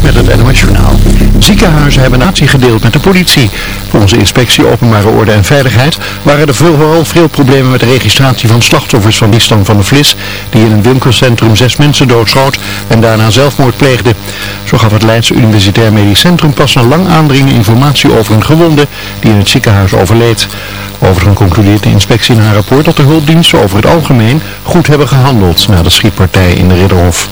Met het NOS Journaal. Ziekenhuizen hebben natie gedeeld met de politie. Volgens de inspectie Openbare Orde en Veiligheid waren er vooral veel problemen met de registratie van slachtoffers van Listan van de Vlis, die in een winkelcentrum zes mensen doodschoot en daarna zelfmoord pleegde. Zo gaf het Leidse Universitair Medisch Centrum pas na lang aandringen informatie over een gewonde die in het ziekenhuis overleed. Overigens concludeert de inspectie in haar rapport dat de hulpdiensten over het algemeen goed hebben gehandeld na de schietpartij in de Ridderhof.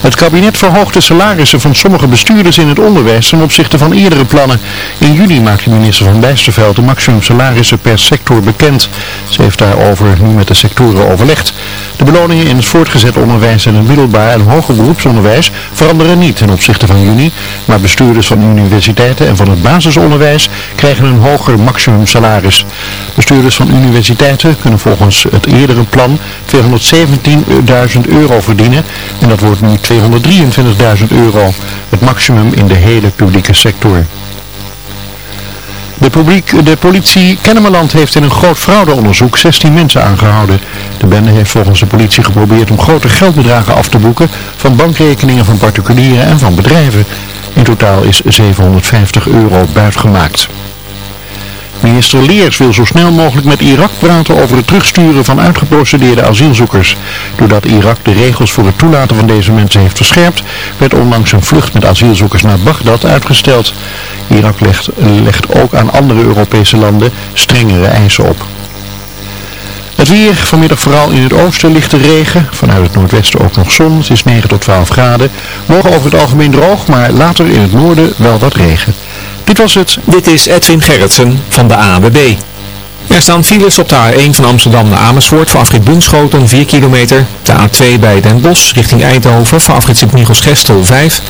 Het kabinet verhoogt de salarissen van sommige bestuurders in het onderwijs ten opzichte van eerdere plannen. In juni maakte minister Van Bijsterveld de maximum salarissen per sector bekend. Ze heeft daarover nu met de sectoren overlegd. De beloningen in het voortgezet onderwijs en het middelbaar en hoger beroepsonderwijs veranderen niet ten opzichte van juni. Maar bestuurders van universiteiten en van het basisonderwijs krijgen een hoger maximum salaris. Bestuurders van universiteiten kunnen volgens het eerdere plan 217.000 euro verdienen en dat wordt nu 223.000 euro, het maximum in de hele publieke sector. De, politie Kennemerland heeft in een groot fraudeonderzoek 16 mensen aangehouden. De bende heeft volgens de politie geprobeerd om grote geldbedragen af te boeken van bankrekeningen van particulieren en van bedrijven. In totaal is 750 euro buitgemaakt. Minister Leers wil zo snel mogelijk met Irak praten over het terugsturen van uitgeprocedeerde asielzoekers. Doordat Irak de regels voor het toelaten van deze mensen heeft verscherpt, werd onlangs een vlucht met asielzoekers naar Bagdad uitgesteld. Irak legt, legt ook aan andere Europese landen strengere eisen op. Het weer, vanmiddag vooral in het oosten ligt de regen. Vanuit het noordwesten ook nog zon. Het is 9 tot 12 graden. Morgen over het algemeen droog, maar later in het noorden wel wat regen. Dit was het. Dit is Edwin Gerritsen van de AWB. Er staan files op de A1 van Amsterdam naar Amersfoort voor afrit Bunschoten 4 kilometer. De A2 bij Den Bosch richting Eindhoven voor afrit Sint-Michels-Gestel 5.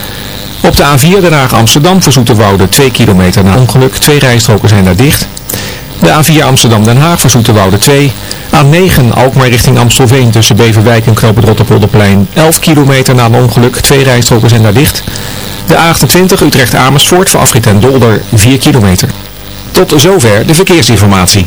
Op de A4 Den Haag Amsterdam voor Zoeterwoude 2 kilometer na ongeluk. Twee rijstroken zijn daar dicht. De A4 Amsterdam-Den Haag voor Zoeterwoude 2. A9 Alkmaar richting Amstelveen tussen Beverwijk en Knoop Rotterpolderplein 11 kilometer na een ongeluk. Twee rijstroken zijn daar dicht. De A28 Utrecht-Amersfoort voor afrit en Dolder 4 kilometer. Tot zover de verkeersinformatie.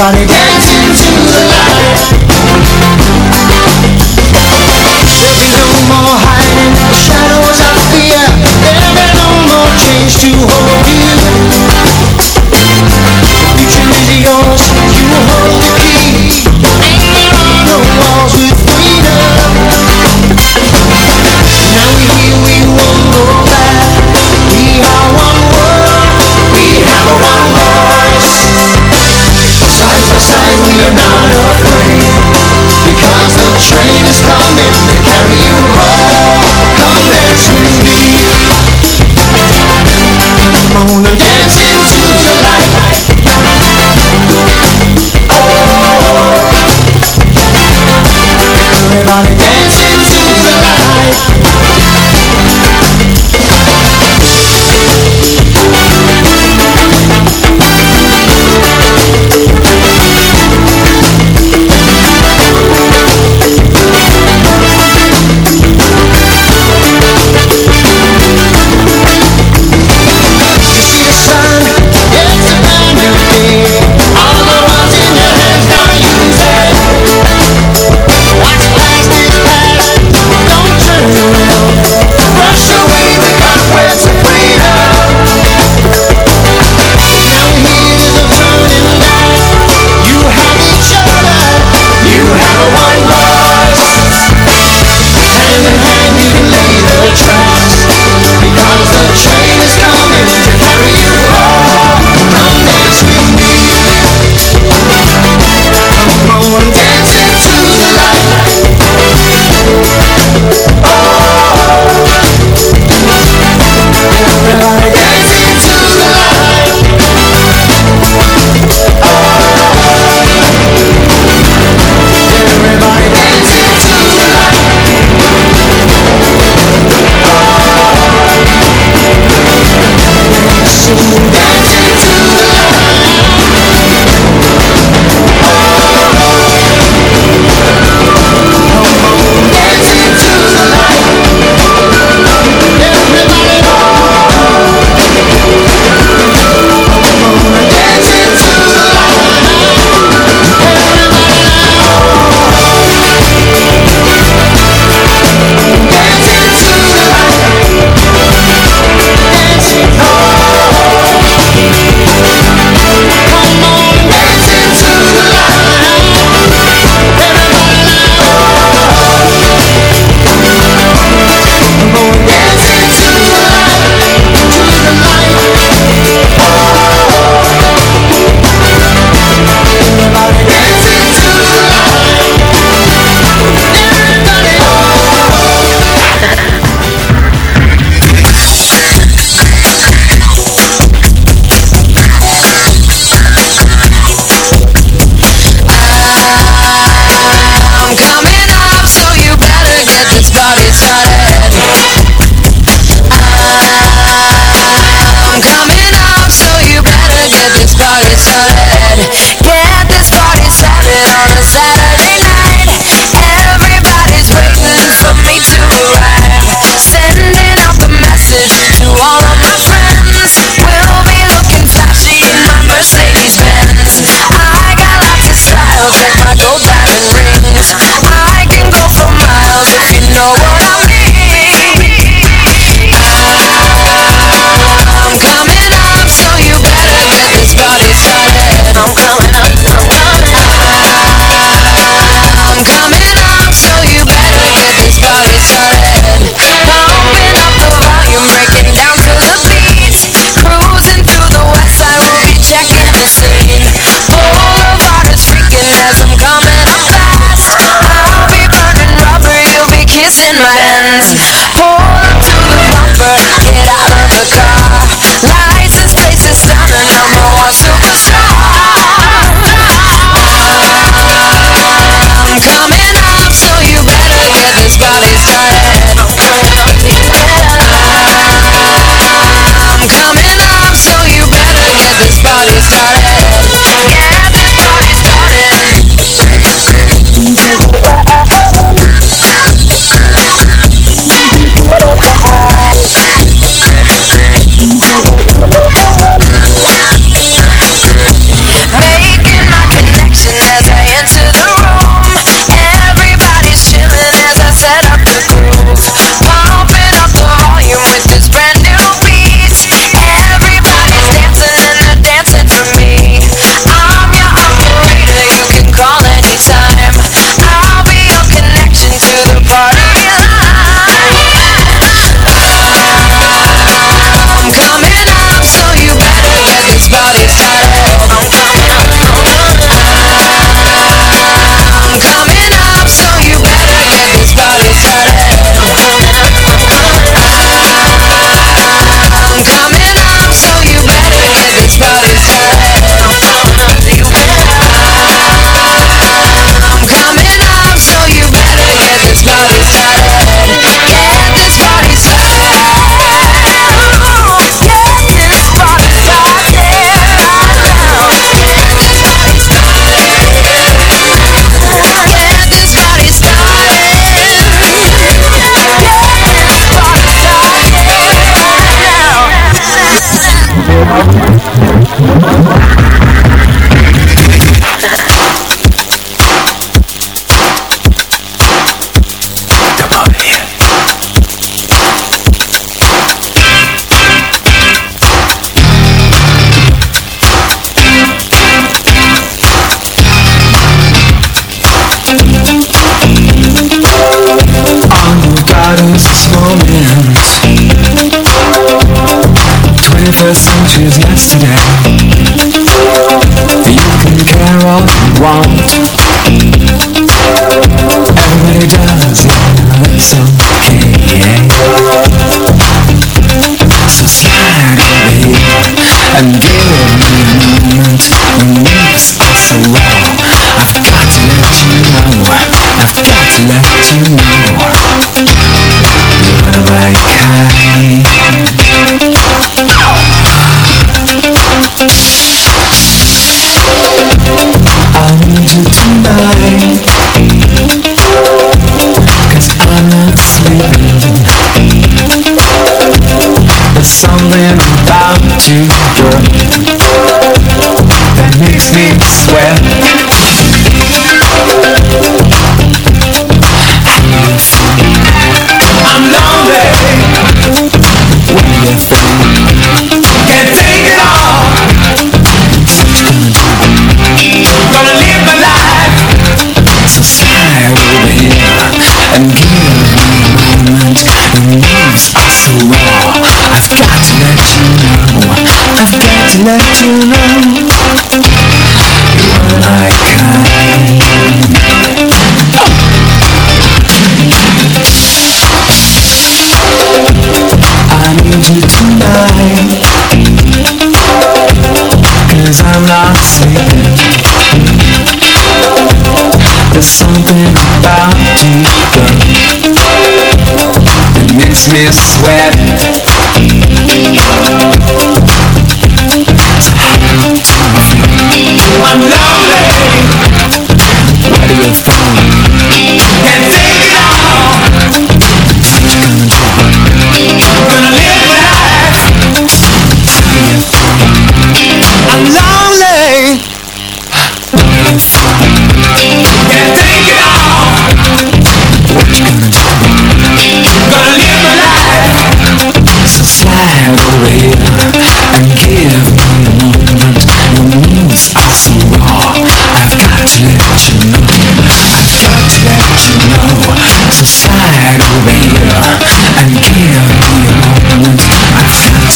습관이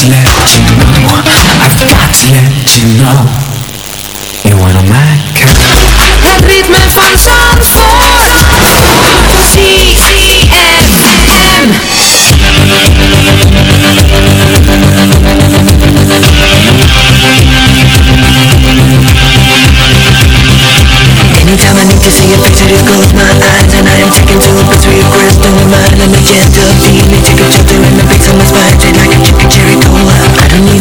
let you know I've got to let you know one of my kind Het ritme van Zandvoort. ZFM. Anytime I need to see your face, I just close my eyes And I am taken to a place where you're grasped in your mind I can't seeing you take a chip there in the face on my spine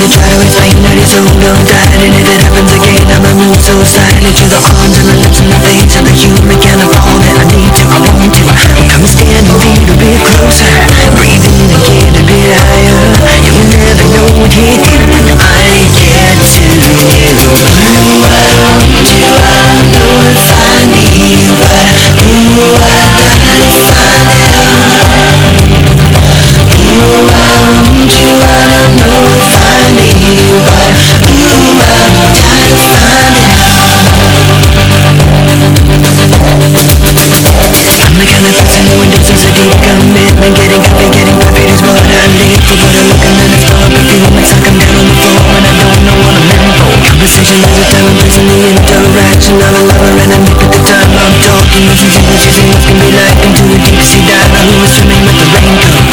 To try to explain that it's so long tied And if it happens again, I'ma move so silent To the arms and the lips and the face And the human kind of all that I need to, I want to Come stand a little bit closer. Breathe in and get a bit higher. You'll never know what hit when I get to you Ooh, I want you, I know if I need you But ooh, I gotta find out Ooh, I want you, I know I'm I'm I'm I'm I'm I'm If you. what can be like into the deep sea dive is swimming with the raincoat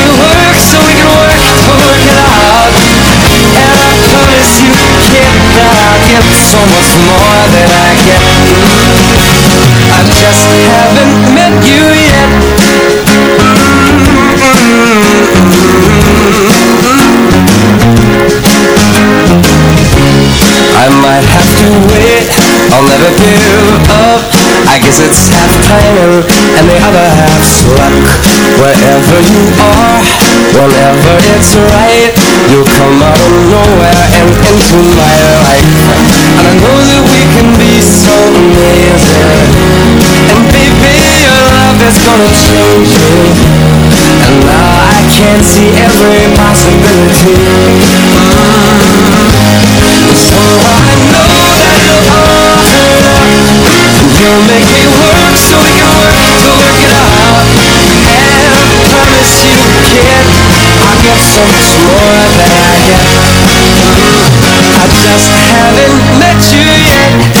so much more than I get. I just haven't met you yet. I might have to wait, I'll never give up I guess it's half timing and the other half's luck. Wherever you are, whenever it's right You'll come out of nowhere and into my life. And I know that we can be so amazing. And baby, your love is gonna change me And now I can see every possibility. Mm. So I know that out You'll make me work so we can work to work it out. And I promise you, kid. I'll get so much more than I get. I just haven't met you yet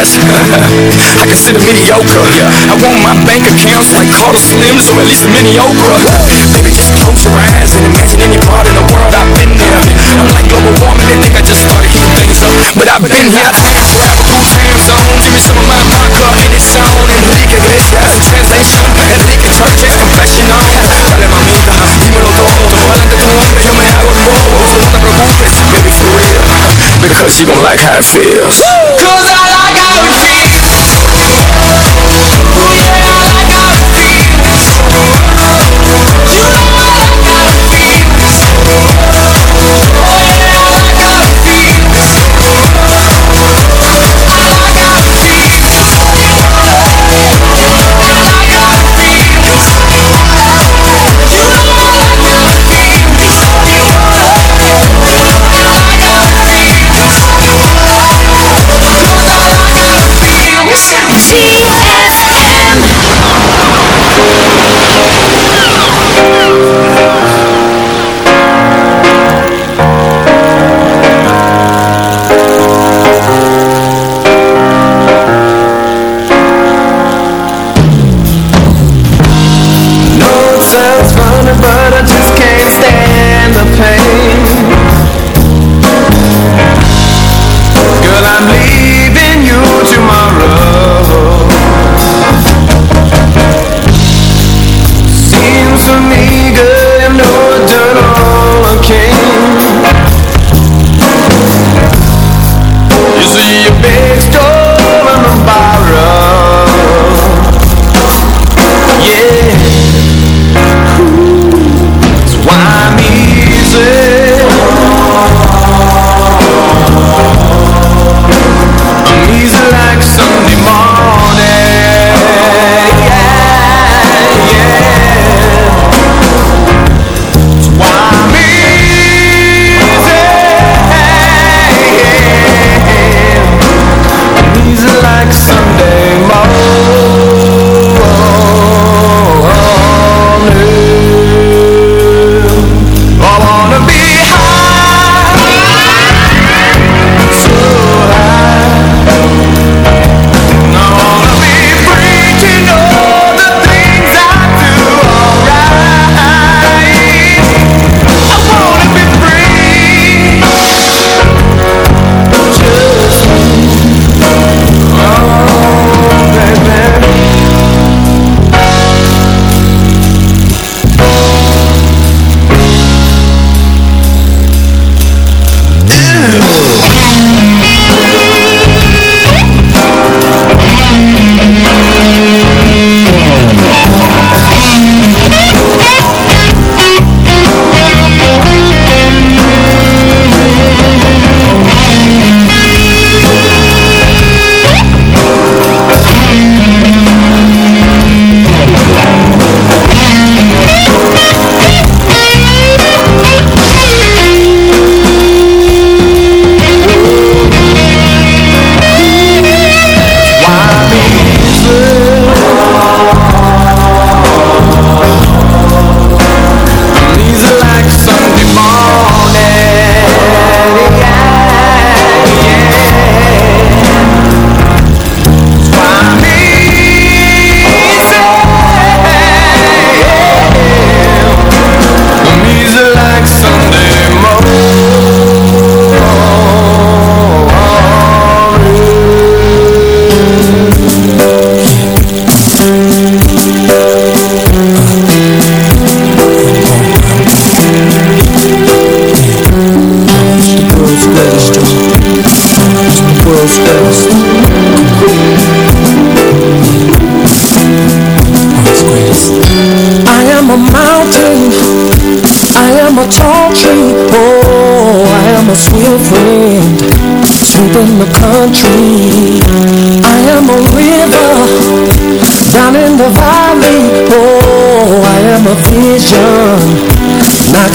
Consider? I consider mediocre. Yeah. I want my bank accounts like Carlos Slim's or at least mediocre. Baby, just close your eyes and imagine any part in the world I've been there. I'm like global warming, they think I just started heating things up. But I've been here. Travel through time zones. Give me some of my vodka in its own. Enrique Iglesias, translation. Enrique Churches, confessional. Dale mamita, dímelo todo. Adelante tu hombre, yo me hago el bobo. No te preocupes, baby, for real. Because you gon' like how it feels. Cause I like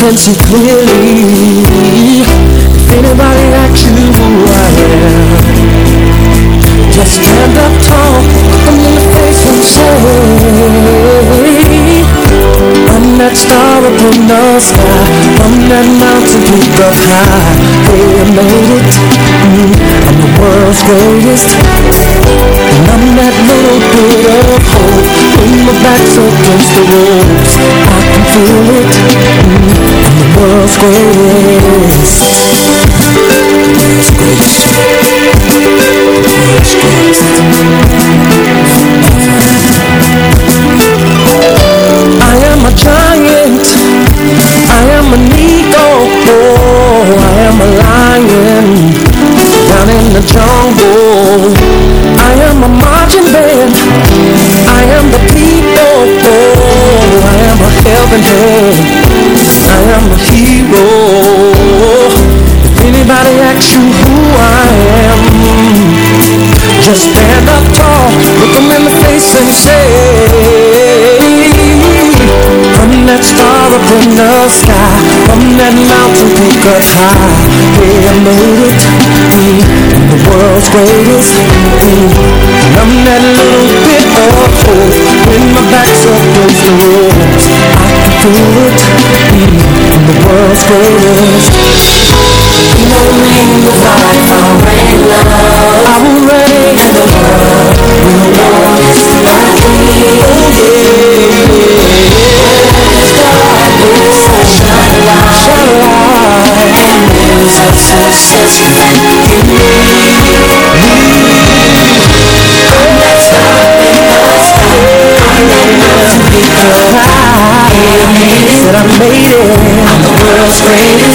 can see clearly. If anybody asks you I am, just stand up tall, 'em in the face and say. I'm that star up in the sky I'm that mountain peak up high Yeah, I made it mm, I'm the world's greatest And I'm that little bit of hope When my back's against the ropes I can feel it mm, I'm the world's greatest a hand. I am a hero. If anybody asks you who I am, just stand up tall, look 'em in the face and say, I'm that star up in the sky, I'm that mountain peak up high. Yeah, I made it, world's greatest. And I'm that little bit of hope when my back's up against the ropes. I can feel it, I'm the world's greatest. You know me, you fight rain love. I will raise the world. We'll know like me. Oh yeah. Star, oh, shine a light, shine a light. And there's no success in me. Said I made it. I'm the world's greatest.